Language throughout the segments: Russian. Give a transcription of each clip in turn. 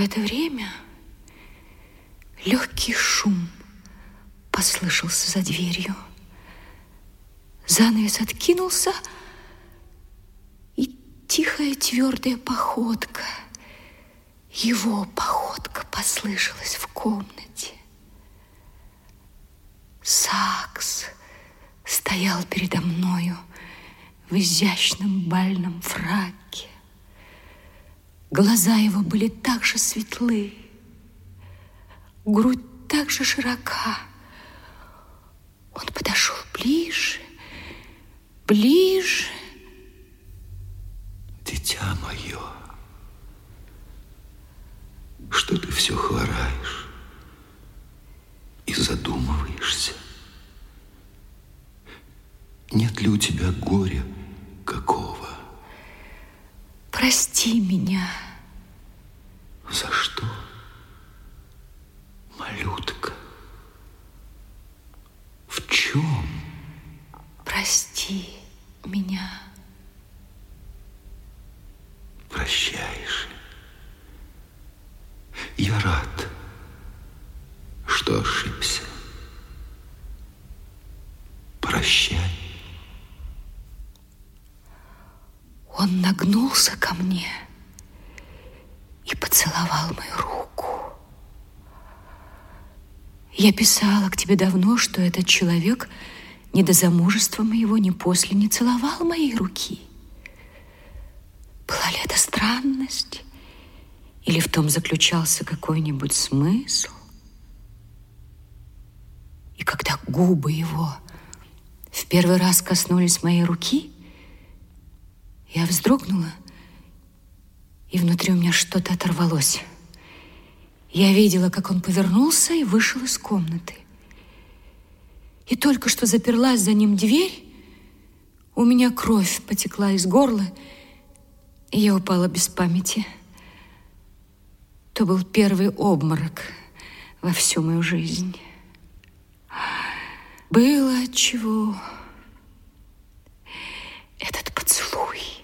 это время легкий шум послышался за дверью. Занавес откинулся, и тихая твердая походка, его походка послышалась в комнате. Сакс стоял передо мною в изящном бальном фраке. Глаза его были так же светлы, грудь так же широка. Он подошел ближе, ближе. Дитя мое, что ты все хвораешь и задумываешься? Нет ли у тебя горя какого? Прости меня. За что? Малютка. В чем? Прости меня. Прощаешь. Я рад, что ошибся. Прощай. Он нагнулся ко мне и поцеловал мою руку. Я писала к тебе давно, что этот человек ни до замужества моего, ни после не целовал моей руки. Была ли это странность? Или в том заключался какой-нибудь смысл? И когда губы его в первый раз коснулись моей руки, я вздрогнула, и внутри у меня что-то оторвалось. Я видела, как он повернулся и вышел из комнаты. И только что заперлась за ним дверь, у меня кровь потекла из горла, и я упала без памяти. То был первый обморок во всю мою жизнь. Было чего. Этот поцелуй.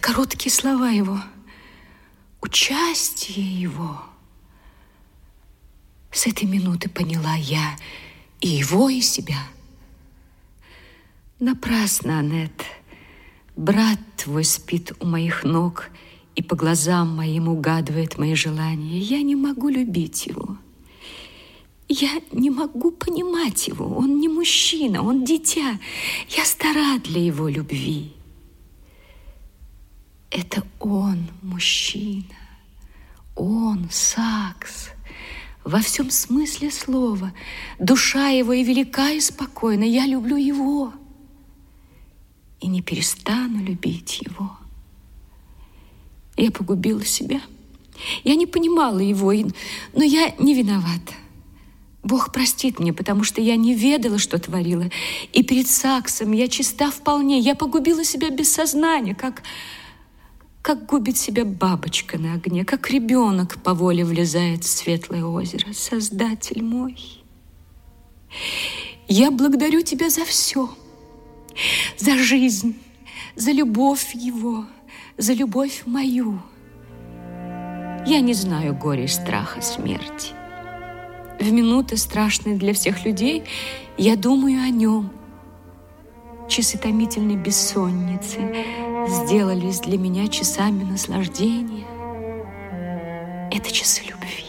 Короткие слова его. Участие его. С этой минуты поняла я и его, и себя. Напрасно, Аннет. Брат твой спит у моих ног и по глазам моим угадывает мои желания. Я не могу любить его. Я не могу понимать его. Он не мужчина, он дитя. Я стара для его любви. Это он, мужчина. Он, Сакс. Во всем смысле слова. Душа его и велика, и спокойна. Я люблю его. И не перестану любить его. Я погубила себя. Я не понимала его, но я не виновата. Бог простит мне, потому что я не ведала, что творила. И перед Саксом я чиста вполне. Я погубила себя без сознания, как, как губит себя бабочка на огне, как ребенок по воле влезает в светлое озеро. Создатель мой, я благодарю тебя за все, за жизнь, за любовь его, за любовь мою. Я не знаю горя и страха смерти. В минуты страшные для всех людей я думаю о нем. Часы томительной бессонницы сделались для меня часами наслаждения. Это часы любви,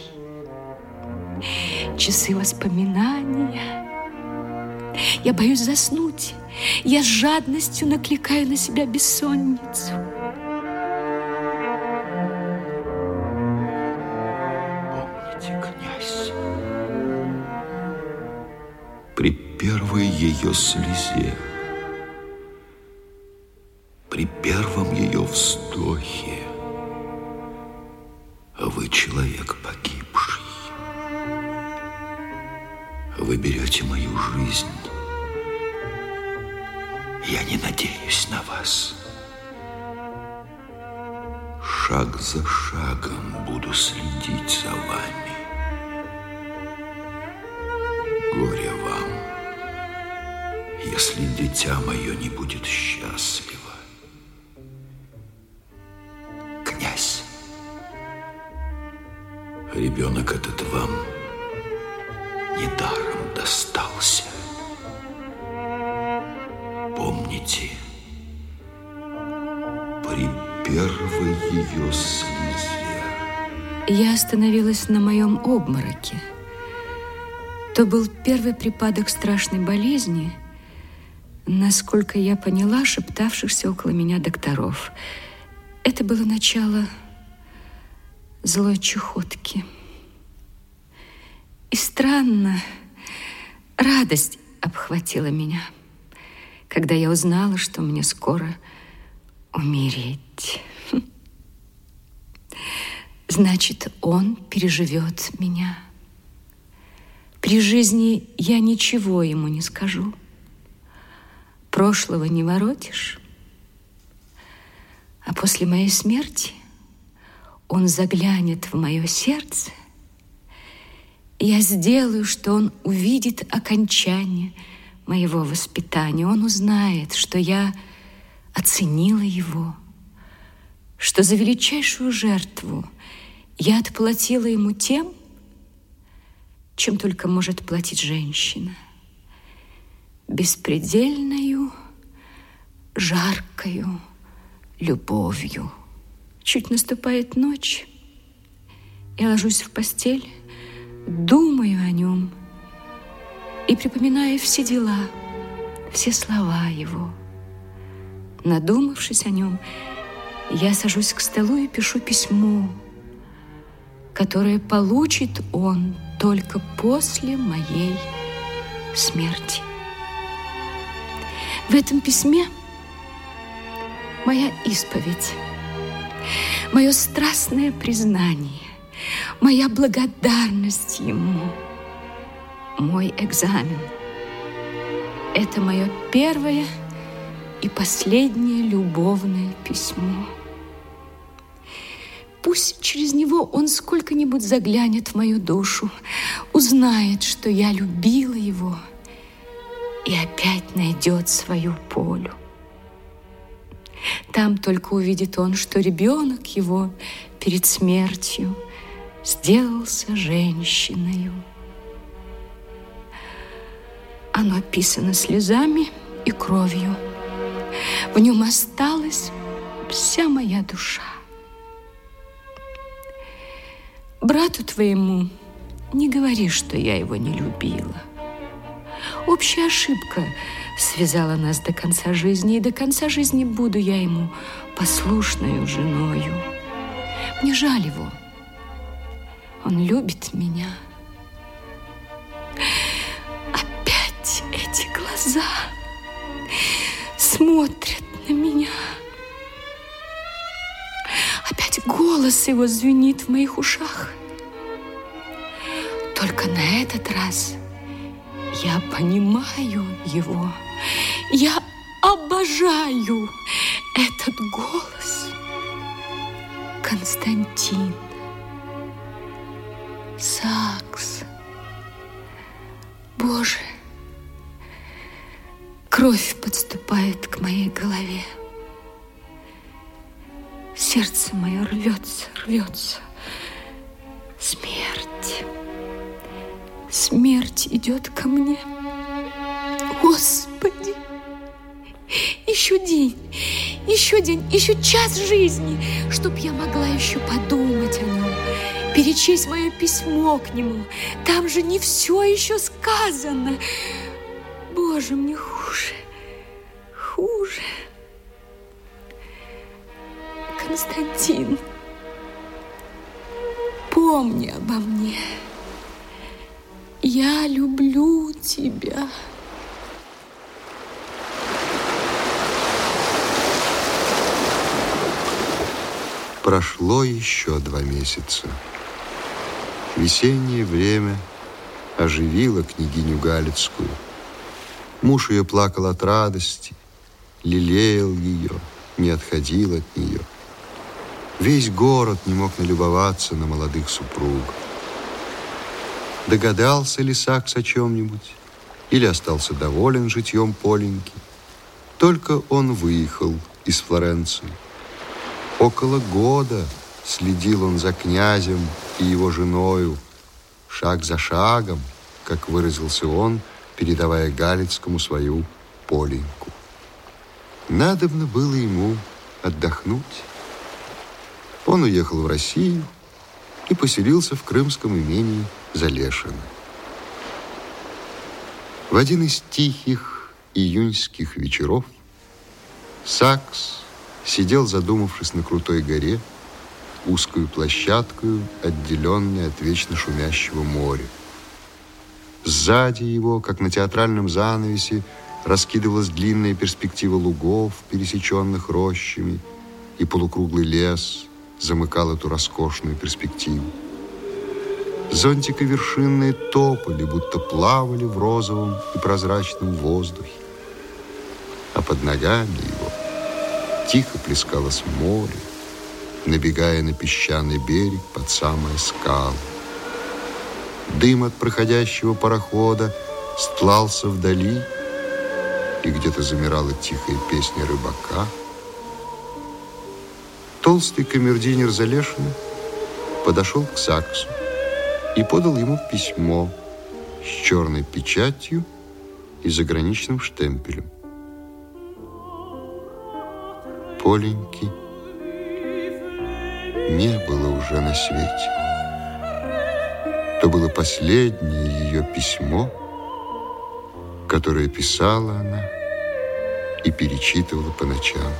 часы воспоминания. Я боюсь заснуть. Я с жадностью накликаю на себя бессонницу. первой ее слезе, при первом ее вздохе, вы человек погибший. Вы берете мою жизнь. Я не надеюсь на вас. Шаг за шагом буду следить за вами. Горе вам если дитя мое не будет счастливо. Ребенок этот вам недаром достался. Помните, при первой ее слезе. Я остановилась на моем обмороке. То был первый припадок страшной болезни, насколько я поняла шептавшихся около меня докторов. Это было начало злой чехотки. И странно, радость обхватила меня, когда я узнала, что мне скоро умереть. Значит, он переживет меня. При жизни я ничего ему не скажу. Прошлого не воротишь. А после моей смерти он заглянет в мое сердце, я сделаю, что он увидит окончание моего воспитания. Он узнает, что я оценила его, что за величайшую жертву я отплатила ему тем, чем только может платить женщина. Беспредельною, жаркою любовью. Чуть наступает ночь, я ложусь в постель, думаю о нем и припоминаю все дела, все слова его. Надумавшись о нем, я сажусь к столу и пишу письмо, которое получит он только после моей смерти. В этом письме моя исповедь мое страстное признание, моя благодарность ему, мой экзамен. Это мое первое и последнее любовное письмо. Пусть через него он сколько-нибудь заглянет в мою душу, узнает, что я любила его и опять найдет свою полю. Там только увидит он, что ребенок его перед смертью сделался женщиной. Оно писано слезами и кровью. В нем осталась вся моя душа. Брату твоему не говори, что я его не любила. Общая ошибка — связала нас до конца жизни, и до конца жизни буду я ему послушной женою. Мне жаль его. Он любит меня. Опять эти глаза смотрят на меня. Опять голос его звенит в моих ушах. Только на этот раз я понимаю его. Я обожаю этот голос. Константин. Сакс. Боже, кровь подступает к моей голове. Сердце мое рвется, рвется. Смерть. Смерть идет ко мне. Господи! Еще день, еще день, еще час жизни, чтоб я могла еще подумать о нем, перечесть мое письмо к нему. Там же не все еще сказано. Боже, мне хуже, хуже. Константин, помни обо мне. Я люблю тебя. Прошло еще два месяца. Весеннее время оживило княгиню Галицкую. Муж ее плакал от радости, лелеял ее, не отходил от нее. Весь город не мог налюбоваться на молодых супругов. Догадался ли Сакс о чем-нибудь? Или остался доволен житьем Поленьки? Только он выехал из Флоренции. Около года следил он за князем и его женою, шаг за шагом, как выразился он, передавая Галицкому свою Поленьку. Надобно было ему отдохнуть. Он уехал в Россию и поселился в крымском имении Залешино. В один из тихих июньских вечеров Сакс сидел, задумавшись на крутой горе, узкую площадкою, отделенной от вечно шумящего моря. Сзади его, как на театральном занавесе, раскидывалась длинная перспектива лугов, пересеченных рощами, и полукруглый лес замыкал эту роскошную перспективу. Зонтиковершинные тополи будто плавали в розовом и прозрачном воздухе. А под ногами его тихо плескалось море, набегая на песчаный берег под самые скалы. Дым от проходящего парохода стлался вдали, и где-то замирала тихая песня рыбака. Толстый камердинер Залешина подошел к Саксу и подал ему письмо с черной печатью и заграничным штемпелем. Поленьки не было уже на свете. То было последнее ее письмо, которое писала она и перечитывала по ночам.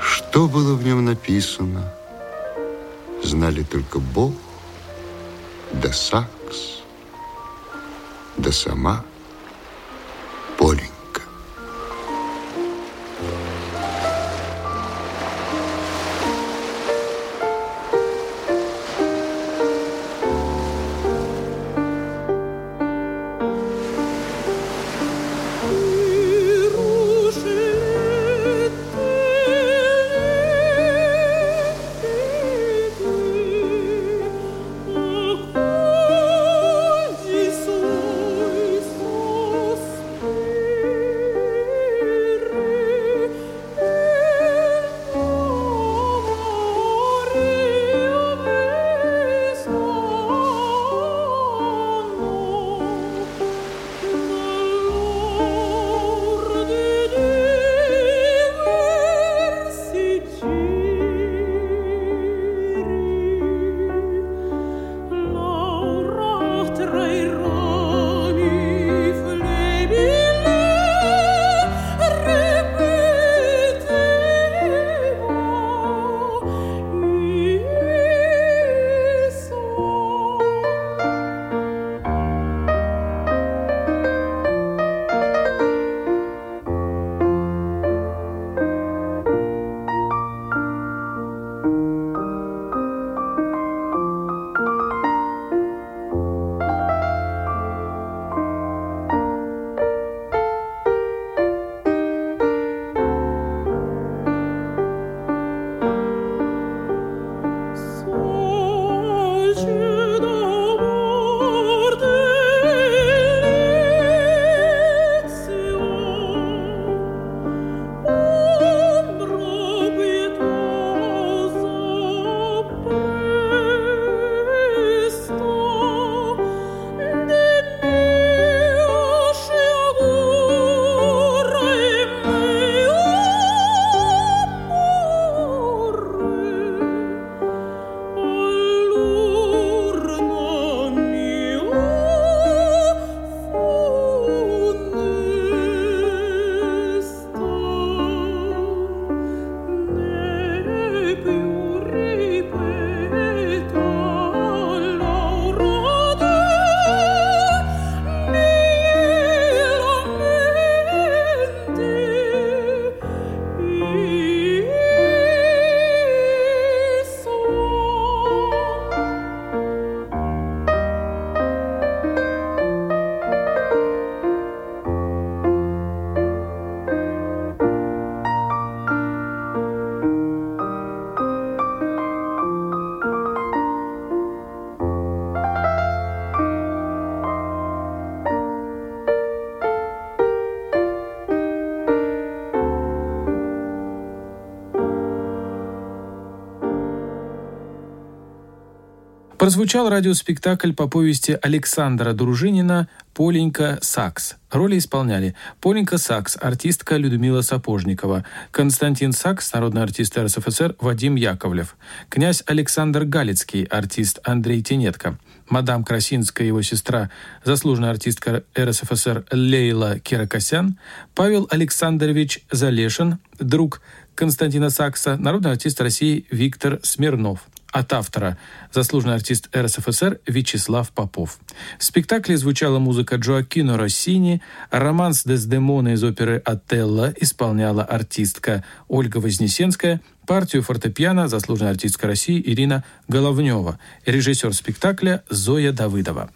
Что было в нем написано – знали только Бог, да Сакс, да сама Прозвучал радиоспектакль по повести Александра Дружинина «Поленька Сакс». Роли исполняли Поленька Сакс, артистка Людмила Сапожникова, Константин Сакс, народный артист РСФСР Вадим Яковлев, князь Александр Галицкий, артист Андрей Тенетко, мадам Красинская, его сестра, заслуженная артистка РСФСР Лейла Киракосян, Павел Александрович Залешин, друг Константина Сакса, народный артист России Виктор Смирнов – от автора заслуженный артист РСФСР Вячеслав Попов. В спектакле звучала музыка Джоакино Россини, романс Дездемона из оперы «Отелло» исполняла артистка Ольга Вознесенская, партию фортепиано заслуженная артистка России Ирина Головнева, режиссер спектакля Зоя Давыдова.